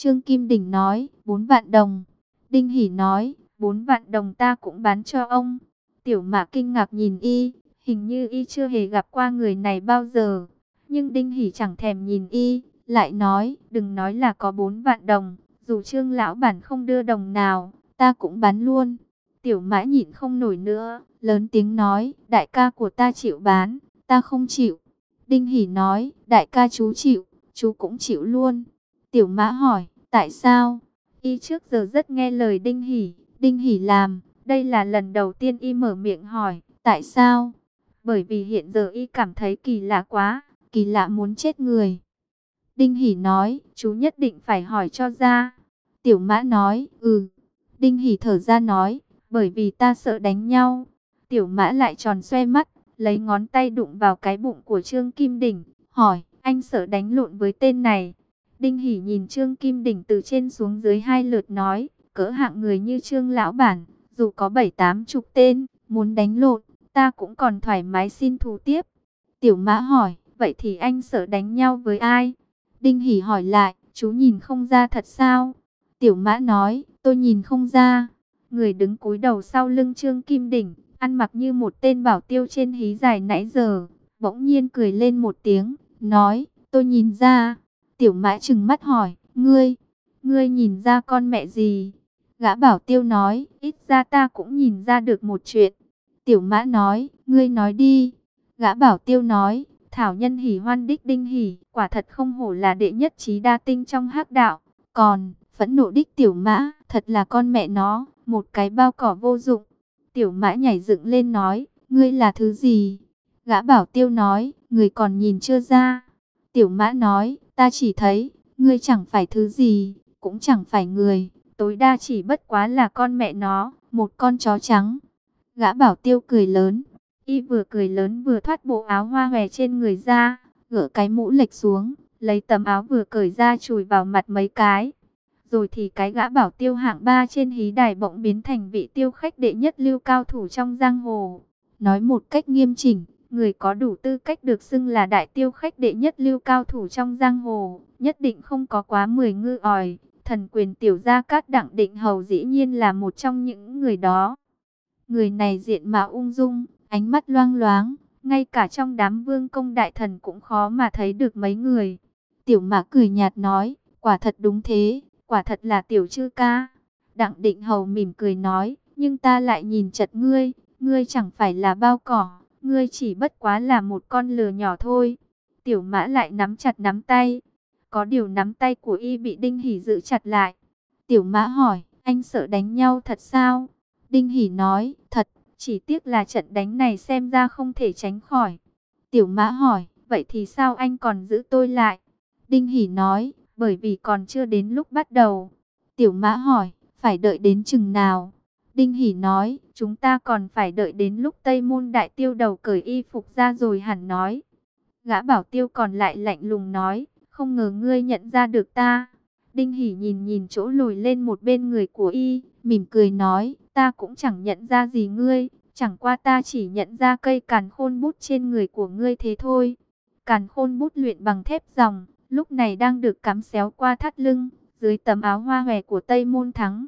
Trương Kim Đỉnh nói, bốn vạn đồng. Đinh Hỷ nói, bốn vạn đồng ta cũng bán cho ông. Tiểu mã kinh ngạc nhìn y, hình như y chưa hề gặp qua người này bao giờ. Nhưng Đinh Hỷ chẳng thèm nhìn y, lại nói, đừng nói là có bốn vạn đồng, dù trương lão bản không đưa đồng nào, ta cũng bán luôn. Tiểu mã nhịn không nổi nữa, lớn tiếng nói, đại ca của ta chịu bán, ta không chịu. Đinh Hỷ nói, đại ca chú chịu, chú cũng chịu luôn. Tiểu mã hỏi, tại sao? Y trước giờ rất nghe lời Đinh Hỷ, Đinh Hỷ làm, đây là lần đầu tiên Y mở miệng hỏi, tại sao? Bởi vì hiện giờ Y cảm thấy kỳ lạ quá, kỳ lạ muốn chết người. Đinh Hỷ nói, chú nhất định phải hỏi cho ra. Tiểu mã nói, ừ. Đinh Hỷ thở ra nói, bởi vì ta sợ đánh nhau. Tiểu mã lại tròn xoe mắt, lấy ngón tay đụng vào cái bụng của Trương Kim Đỉnh, hỏi, anh sợ đánh lộn với tên này. Đinh Hỷ nhìn Trương Kim Đỉnh từ trên xuống dưới hai lượt nói, cỡ hạng người như Trương Lão Bản, dù có bảy tám chục tên, muốn đánh lộn, ta cũng còn thoải mái xin thù tiếp. Tiểu mã hỏi, vậy thì anh sợ đánh nhau với ai? Đinh Hỷ hỏi lại, chú nhìn không ra thật sao? Tiểu mã nói, tôi nhìn không ra. Người đứng cúi đầu sau lưng Trương Kim Đỉnh, ăn mặc như một tên bảo tiêu trên hí dài nãy giờ. Bỗng nhiên cười lên một tiếng, nói, tôi nhìn ra. Tiểu mã trừng mắt hỏi, ngươi, ngươi nhìn ra con mẹ gì? Gã bảo tiêu nói, ít ra ta cũng nhìn ra được một chuyện. Tiểu mã nói, ngươi nói đi. Gã bảo tiêu nói, Thảo nhân hỉ hoan đích đinh hỉ, quả thật không hổ là đệ nhất trí đa tinh trong hắc đạo. Còn, phẫn nộ đích tiểu mã, thật là con mẹ nó, một cái bao cỏ vô dụng. Tiểu mã nhảy dựng lên nói, ngươi là thứ gì? Gã bảo tiêu nói, người còn nhìn chưa ra. Tiểu mã nói, ta chỉ thấy, ngươi chẳng phải thứ gì, cũng chẳng phải người, tối đa chỉ bất quá là con mẹ nó, một con chó trắng. Gã bảo tiêu cười lớn, Y vừa cười lớn vừa thoát bộ áo hoa hòe trên người ra, gỡ cái mũ lệch xuống, lấy tấm áo vừa cởi ra chùi vào mặt mấy cái. Rồi thì cái gã bảo tiêu hạng ba trên hí đài bỗng biến thành vị tiêu khách đệ nhất lưu cao thủ trong giang hồ. Nói một cách nghiêm chỉnh, người có đủ tư cách được xưng là đại tiêu khách đệ nhất lưu cao thủ trong giang hồ, nhất định không có quá 10 ngư ỏi. Thần quyền tiểu gia cát đặng định hầu dĩ nhiên là một trong những người đó. Người này diện mạo ung dung, ánh mắt loang loáng, ngay cả trong đám vương công đại thần cũng khó mà thấy được mấy người. Tiểu mã cười nhạt nói, quả thật đúng thế, quả thật là tiểu chư ca. Đặng định hầu mỉm cười nói, nhưng ta lại nhìn chật ngươi, ngươi chẳng phải là bao cỏ, ngươi chỉ bất quá là một con lừa nhỏ thôi. Tiểu mã lại nắm chặt nắm tay. Có điều nắm tay của y bị Đinh Hỷ giữ chặt lại. Tiểu mã hỏi, anh sợ đánh nhau thật sao? Đinh Hỷ nói, thật, chỉ tiếc là trận đánh này xem ra không thể tránh khỏi. Tiểu mã hỏi, vậy thì sao anh còn giữ tôi lại? Đinh Hỷ nói, bởi vì còn chưa đến lúc bắt đầu. Tiểu mã hỏi, phải đợi đến chừng nào? Đinh Hỷ nói, chúng ta còn phải đợi đến lúc Tây Môn Đại Tiêu đầu cởi y phục ra rồi hẳn nói. Gã bảo tiêu còn lại lạnh lùng nói, không ngờ ngươi nhận ra được ta. Đinh Hỷ nhìn nhìn chỗ lùi lên một bên người của y, mỉm cười nói, ta cũng chẳng nhận ra gì ngươi, chẳng qua ta chỉ nhận ra cây càn khôn bút trên người của ngươi thế thôi. Càn khôn bút luyện bằng thép dòng, lúc này đang được cắm xéo qua thắt lưng, dưới tấm áo hoa hòe của Tây Môn Thắng.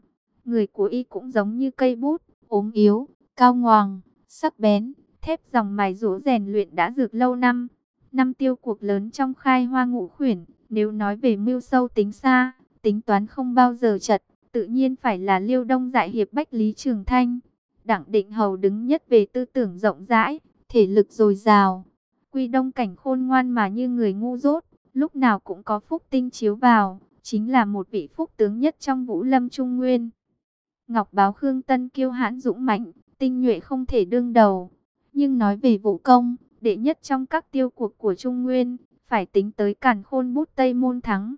Người của y cũng giống như cây bút, ốm yếu, cao ngoàng, sắc bén, thép dòng mài rũ rèn luyện đã dược lâu năm. Năm tiêu cuộc lớn trong khai hoa ngũ khuyển, nếu nói về mưu sâu tính xa, tính toán không bao giờ chật, tự nhiên phải là Liêu Đông Dại Hiệp Bách Lý Trường Thanh. Đảng Định Hầu đứng nhất về tư tưởng rộng rãi, thể lực dồi dào. Quy Đông cảnh khôn ngoan mà như người ngu dốt, lúc nào cũng có phúc tinh chiếu vào, chính là một vị phúc tướng nhất trong Vũ Lâm Trung Nguyên. Ngọc báo Khương Tân kiêu hãn dũng mạnh, tinh nhuệ không thể đương đầu. Nhưng nói về vũ công, đệ nhất trong các tiêu cuộc của Trung Nguyên, phải tính tới càn khôn bút Tây Môn Thắng.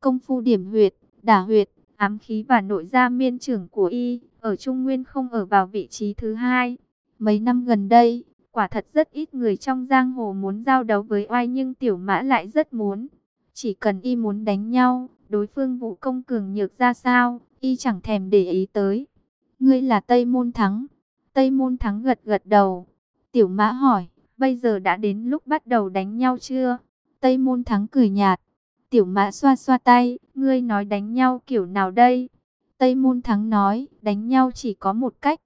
Công phu điểm huyệt, đả huyệt, ám khí và nội gia miên trưởng của y, ở Trung Nguyên không ở vào vị trí thứ hai. Mấy năm gần đây, quả thật rất ít người trong giang hồ muốn giao đấu với oai nhưng tiểu mã lại rất muốn. Chỉ cần y muốn đánh nhau, đối phương vũ công cường nhược ra sao, y chẳng thèm để ý tới. Ngươi là Tây Môn Thắng. Tây Môn Thắng gật gật đầu. Tiểu mã hỏi, bây giờ đã đến lúc bắt đầu đánh nhau chưa? Tây Môn Thắng cười nhạt. Tiểu mã xoa xoa tay, ngươi nói đánh nhau kiểu nào đây? Tây Môn Thắng nói, đánh nhau chỉ có một cách.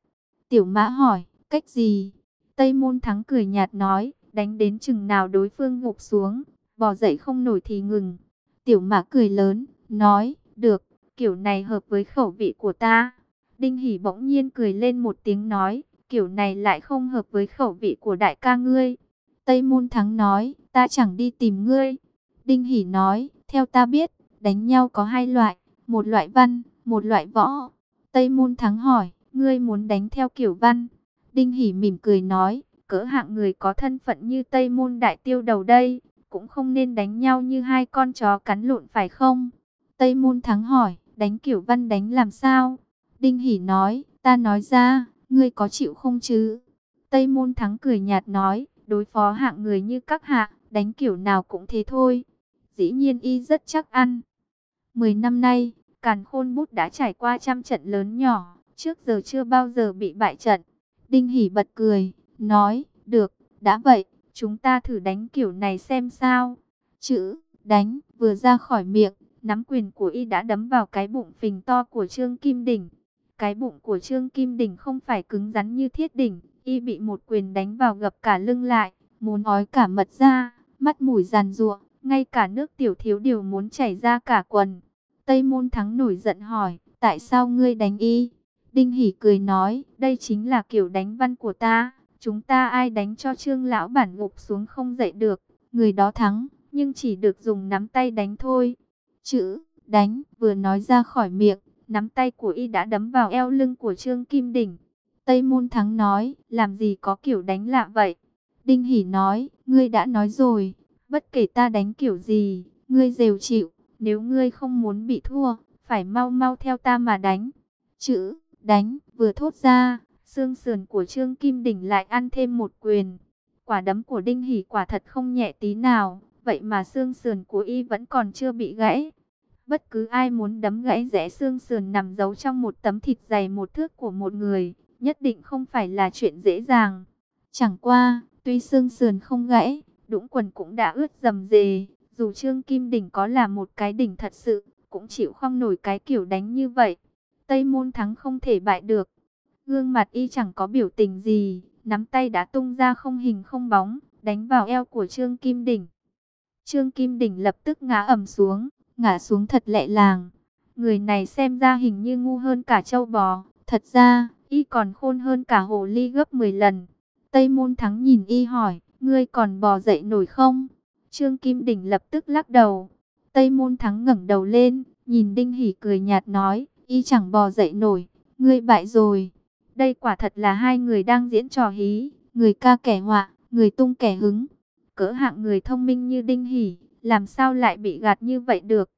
Tiểu mã hỏi, cách gì? Tây Môn Thắng cười nhạt nói, đánh đến chừng nào đối phương gục xuống, bò dậy không nổi thì ngừng. Tiểu mã cười lớn, nói, được, kiểu này hợp với khẩu vị của ta. Đinh Hỷ bỗng nhiên cười lên một tiếng nói, kiểu này lại không hợp với khẩu vị của đại ca ngươi. Tây Môn Thắng nói, ta chẳng đi tìm ngươi. Đinh Hỷ nói, theo ta biết, đánh nhau có hai loại, một loại văn, một loại võ. Tây Môn Thắng hỏi, ngươi muốn đánh theo kiểu văn. Đinh Hỷ mỉm cười nói, cỡ hạng người có thân phận như Tây Môn Đại Tiêu đầu đây, cũng không nên đánh nhau như hai con chó cắn lộn phải không? Tây Môn Thắng hỏi, đánh kiểu văn đánh làm sao? Đinh Hỷ nói, ta nói ra, ngươi có chịu không chứ? Tây Môn Thắng cười nhạt nói, đối phó hạng người như các hạ, đánh kiểu nào cũng thế thôi. Dĩ nhiên y rất chắc ăn. Mười năm nay, Càn Khôn Bút đã trải qua trăm trận lớn nhỏ, trước giờ chưa bao giờ bị bại trận. Đinh Hỷ bật cười, nói, được, đã vậy, chúng ta thử đánh kiểu này xem sao. Chữ, đánh, vừa ra khỏi miệng, nắm quyền của y đã đấm vào cái bụng phình to của Trương Kim Đỉnh. Cái bụng của Trương Kim Đỉnh không phải cứng rắn như thiết đỉnh, y bị một quyền đánh vào gập cả lưng lại, muốn ói cả mật ra, mắt mũi giàn ruộng, ngay cả nước tiểu thiếu điều muốn chảy ra cả quần. Tây Môn Thắng nổi giận hỏi, tại sao ngươi đánh y? Đinh Hỷ cười nói, đây chính là kiểu đánh văn của ta, chúng ta ai đánh cho Trương Lão Bản gục xuống không dậy được, người đó thắng, nhưng chỉ được dùng nắm tay đánh thôi. Chữ, đánh, vừa nói ra khỏi miệng, nắm tay của y đã đấm vào eo lưng của Trương Kim Đỉnh. Tây Môn Thắng nói, làm gì có kiểu đánh lạ vậy? Đinh Hỷ nói, ngươi đã nói rồi, bất kể ta đánh kiểu gì, ngươi đều chịu, nếu ngươi không muốn bị thua, phải mau mau theo ta mà đánh. Chữ, đánh, vừa thốt ra, xương sườn của Trương Kim Đỉnh lại ăn thêm một quyền. Quả đấm của Đinh Hỷ quả thật không nhẹ tí nào, vậy mà xương sườn của y vẫn còn chưa bị gãy. Bất cứ ai muốn đấm gãy rẽ xương sườn nằm giấu trong một tấm thịt dày một thước của một người, nhất định không phải là chuyện dễ dàng. Chẳng qua, tuy xương sườn không gãy, đũng quần cũng đã ướt dầm dề, dù Trương Kim Đỉnh có là một cái đỉnh thật sự, cũng chịu không nổi cái kiểu đánh như vậy. Tây môn thắng không thể bại được. Gương mặt y chẳng có biểu tình gì, nắm tay đã tung ra không hình không bóng, đánh vào eo của Trương Kim Đỉnh. Trương Kim Đỉnh lập tức ngã ẩm xuống, ngã xuống thật lẹ làng. Người này xem ra hình như ngu hơn cả châu bò, thật ra, y còn khôn hơn cả hồ ly gấp 10 lần. Tây môn thắng nhìn y hỏi, ngươi còn bò dậy nổi không? Trương Kim Đỉnh lập tức lắc đầu. Tây Môn Thắng ngẩng đầu lên, nhìn Đinh Hỷ cười nhạt nói, y chẳng bò dậy nổi, ngươi bại rồi. Đây quả thật là hai người đang diễn trò hí, người ca kẻ họa, người tung kẻ hứng. Cỡ hạng người thông minh như Đinh Hỷ, làm sao lại bị gạt như vậy được?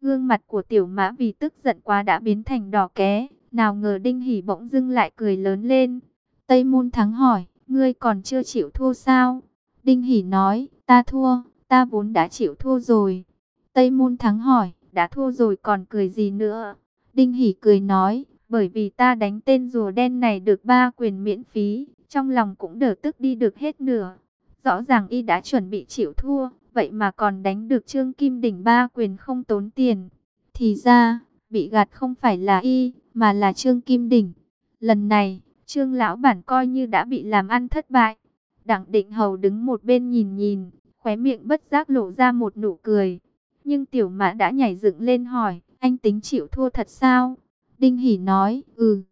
Gương mặt của tiểu mã vì tức giận quá đã biến thành đỏ ké, nào ngờ Đinh Hỷ bỗng dưng lại cười lớn lên. Tây Môn Thắng hỏi, ngươi còn chưa chịu thua sao? Đinh Hỷ nói, ta thua, ta vốn đã chịu thua rồi. Tây Môn Thắng hỏi, đã thua rồi còn cười gì nữa? Đinh Hỷ cười nói, bởi vì ta đánh tên rùa đen này được ba quyền miễn phí, trong lòng cũng đỡ tức đi được hết nửa. Rõ ràng y đã chuẩn bị chịu thua, vậy mà còn đánh được Trương Kim Đỉnh ba quyền không tốn tiền. Thì ra, bị gạt không phải là y, mà là Trương Kim Đỉnh. Lần này, Trương Lão Bản coi như đã bị làm ăn thất bại. Đặng Định Hầu đứng một bên nhìn nhìn, khóe miệng bất giác lộ ra một nụ cười. Nhưng Tiểu Mã đã nhảy dựng lên hỏi, anh tính chịu thua thật sao? Đinh Hỷ nói, ừ.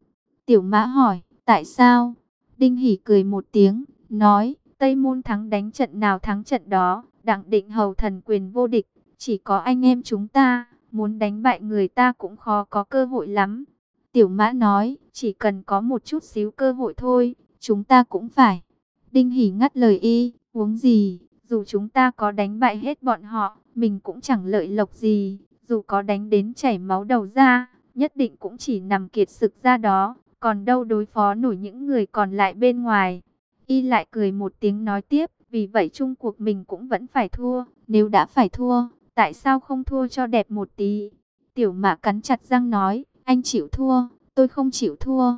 Tiểu Mã hỏi, tại sao? Đinh Hỷ cười một tiếng, nói, Tây Môn thắng đánh trận nào thắng trận đó, Đặng Định Hầu thần quyền vô địch, chỉ có anh em chúng ta, muốn đánh bại người ta cũng khó có cơ hội lắm. Tiểu Mã nói, chỉ cần có một chút xíu cơ hội thôi, chúng ta cũng phải. Đinh Hỷ ngắt lời y, uống gì, dù chúng ta có đánh bại hết bọn họ, mình cũng chẳng lợi lộc gì, dù có đánh đến chảy máu đầu ra, nhất định cũng chỉ nằm kiệt sực ra đó, còn đâu đối phó nổi những người còn lại bên ngoài. Y lại cười một tiếng nói tiếp, vì vậy chung cuộc mình cũng vẫn phải thua, nếu đã phải thua, tại sao không thua cho đẹp một tí? Tiểu mã cắn chặt răng nói, anh chịu thua, tôi không chịu thua.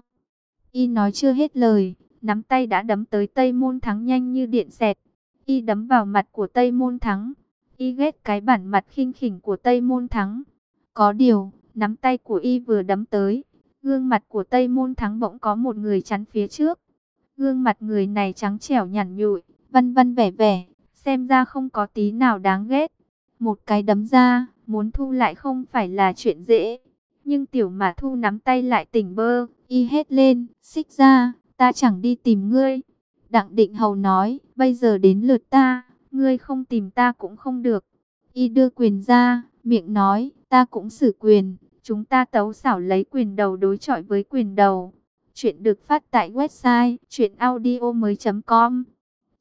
Y nói chưa hết lời, nắm tay đã đấm tới Tây Môn Thắng nhanh như điện xẹt. Y đấm vào mặt của Tây Môn Thắng. Y ghét cái bản mặt khinh khỉnh của Tây Môn Thắng. Có điều, nắm tay của Y vừa đấm tới, gương mặt của Tây Môn Thắng bỗng có một người chắn phía trước. Gương mặt người này trắng trẻo nhẵn nhụi, vân vân vẻ vẻ, xem ra không có tí nào đáng ghét. Một cái đấm ra, muốn thu lại không phải là chuyện dễ. Nhưng tiểu mà thu nắm tay lại tỉnh bơ, y hết lên, xích ra, ta chẳng đi tìm ngươi. Đặng định hầu nói, bây giờ đến lượt ta, ngươi không tìm ta cũng không được. Y đưa quyền ra, miệng nói, ta cũng xử quyền, chúng ta tấu xảo lấy quyền đầu đối chọi với quyền đầu. Chuyện được phát tại website chuyenaudio.com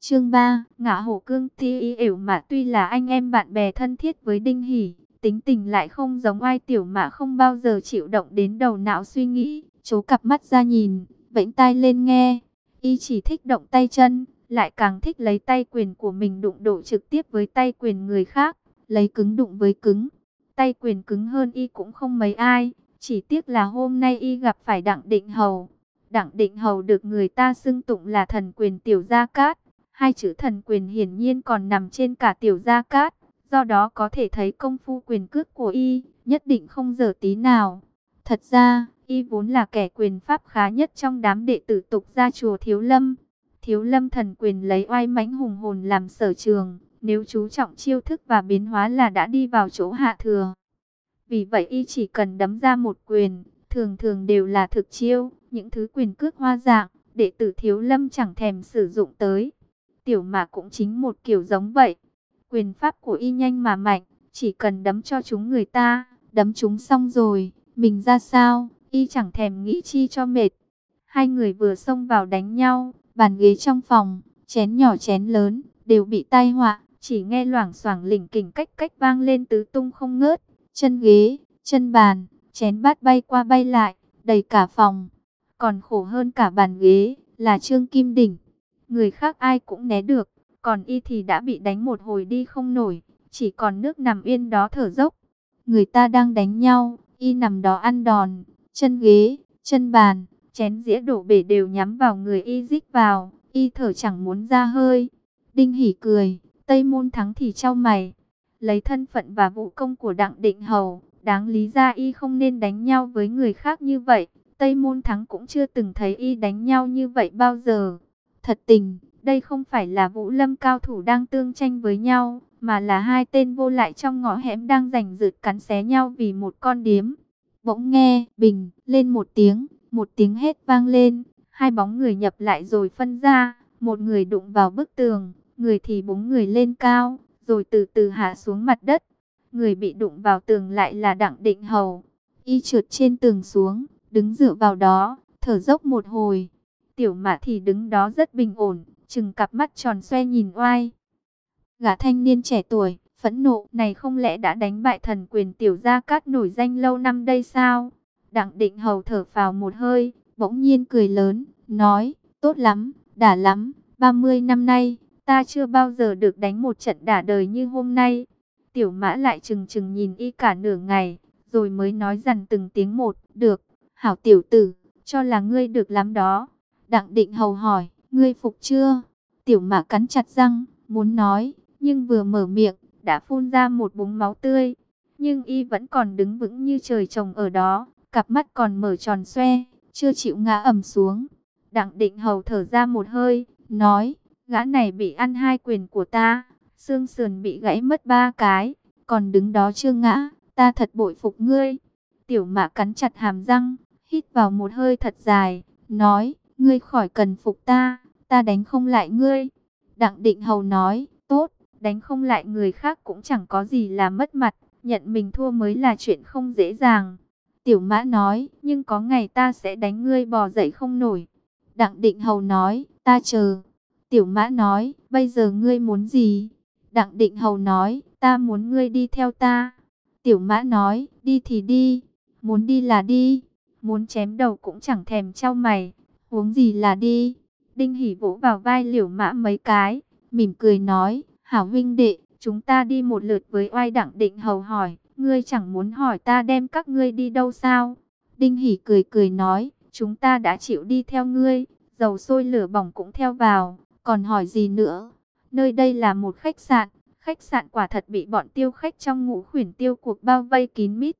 Chương 3, ngã hổ cương ti y ểu mà tuy là anh em bạn bè thân thiết với Đinh Hỷ, tính tình lại không giống ai tiểu mà không bao giờ chịu động đến đầu não suy nghĩ, chố cặp mắt ra nhìn, vẫy tai lên nghe, y chỉ thích động tay chân, lại càng thích lấy tay quyền của mình đụng độ trực tiếp với tay quyền người khác, lấy cứng đụng với cứng. Tay quyền cứng hơn y cũng không mấy ai, chỉ tiếc là hôm nay y gặp phải Đặng Định Hầu. Đặng Định Hầu được người ta xưng tụng là thần quyền tiểu gia cát, hai chữ thần quyền hiển nhiên còn nằm trên cả tiểu gia cát, do đó có thể thấy công phu quyền cước của y, nhất định không dở tí nào. Thật ra, y vốn là kẻ quyền pháp khá nhất trong đám đệ tử tục gia chùa Thiếu Lâm. Thiếu Lâm thần quyền lấy oai mãnh hùng hồn làm sở trường, nếu chú trọng chiêu thức và biến hóa là đã đi vào chỗ hạ thừa. Vì vậy y chỉ cần đấm ra một quyền, thường thường đều là thực chiêu, những thứ quyền cước hoa dạng, đệ tử Thiếu Lâm chẳng thèm sử dụng tới. Tiểu mà cũng chính một kiểu giống vậy. Quyền pháp của y nhanh mà mạnh, chỉ cần đấm cho chúng người ta, đấm chúng xong rồi, mình ra sao, y chẳng thèm nghĩ chi cho mệt. Hai người vừa xông vào đánh nhau, bàn ghế trong phòng, chén nhỏ chén lớn, đều bị tai họa, chỉ nghe loảng xoảng lỉnh kỉnh cách cách vang lên tứ tung không ngớt, chân ghế, chân bàn, chén bát bay qua bay lại, đầy cả phòng. Còn khổ hơn cả bàn ghế, là Trương Kim Đỉnh. Người khác ai cũng né được, còn y thì đã bị đánh một hồi đi không nổi, chỉ còn nước nằm yên đó thở dốc. Người ta đang đánh nhau, y nằm đó ăn đòn, chân ghế, chân bàn, chén dĩa đổ bể đều nhắm vào người y dích vào, y thở chẳng muốn ra hơi. Đinh hỉ cười, Tây Môn thắng thì trao mày, lấy thân phận và vũ công của Đặng Định Hầu, đáng lý ra y không nên đánh nhau với người khác như vậy. Tây Môn thắng cũng chưa từng thấy y đánh nhau như vậy bao giờ. Thật tình, đây không phải là vũ lâm cao thủ đang tương tranh với nhau, mà là hai tên vô lại trong ngõ hẻm đang giành rượt cắn xé nhau vì một con điếm. Bỗng nghe, bình, lên một tiếng, một tiếng hét vang lên, hai bóng người nhập lại rồi phân ra, một người đụng vào bức tường, người thì búng người lên cao, rồi từ từ hạ xuống mặt đất. người bị đụng vào tường lại là Đặng Định Hầu. Y trượt trên tường xuống, đứng dựa vào đó, thở dốc một hồi. Tiểu mã thì đứng đó rất bình ổn, chừng cặp mắt tròn xoe nhìn oai. Gã thanh niên trẻ tuổi, phẫn nộ này không lẽ đã đánh bại thần quyền tiểu gia cát nổi danh lâu năm đây sao? Đặng định hầu thở vào một hơi, bỗng nhiên cười lớn, nói, tốt lắm, đã lắm, 30 năm nay, ta chưa bao giờ được đánh một trận đả đời như hôm nay. Tiểu mã lại chừng chừng nhìn y cả nửa ngày, rồi mới nói dằn từng tiếng một, được, hảo tiểu tử, cho là ngươi được lắm đó. Đặng định hầu hỏi, ngươi phục chưa? Tiểu mã cắn chặt răng, muốn nói, nhưng vừa mở miệng, đã phun ra một búng máu tươi. Nhưng y vẫn còn đứng vững như trời trồng ở đó, cặp mắt còn mở tròn xoe, chưa chịu ngã ẩm xuống. Đặng định hầu thở ra một hơi, nói, gã này bị ăn hai quyền của ta, xương sườn bị gãy mất ba cái, còn đứng đó chưa ngã, ta thật bội phục ngươi. Tiểu mã cắn chặt hàm răng, hít vào một hơi thật dài, nói, ngươi khỏi cần phục ta, ta đánh không lại ngươi. Đặng định hầu nói, tốt, đánh không lại người khác cũng chẳng có gì là mất mặt, nhận mình thua mới là chuyện không dễ dàng. Tiểu mã nói, nhưng có ngày ta sẽ đánh ngươi bò dậy không nổi. Đặng định hầu nói, ta chờ. Tiểu mã nói, bây giờ ngươi muốn gì? Đặng định hầu nói, ta muốn ngươi đi theo ta. Tiểu mã nói, đi thì đi, muốn đi là đi, muốn chém đầu cũng chẳng thèm trao mày, huống gì là đi. Đinh hỉ vỗ vào vai liễu mã mấy cái, mỉm cười nói, hảo huynh đệ, chúng ta đi một lượt với oai đẳng định hầu hỏi, ngươi chẳng muốn hỏi ta đem các ngươi đi đâu sao? Đinh hỉ cười cười nói, chúng ta đã chịu đi theo ngươi, dầu sôi lửa bỏng cũng theo vào, còn hỏi gì nữa? Nơi đây là một khách sạn, khách sạn quả thật bị bọn tiêu khách trong ngũ khuyển tiêu cuộc bao vây kín mít.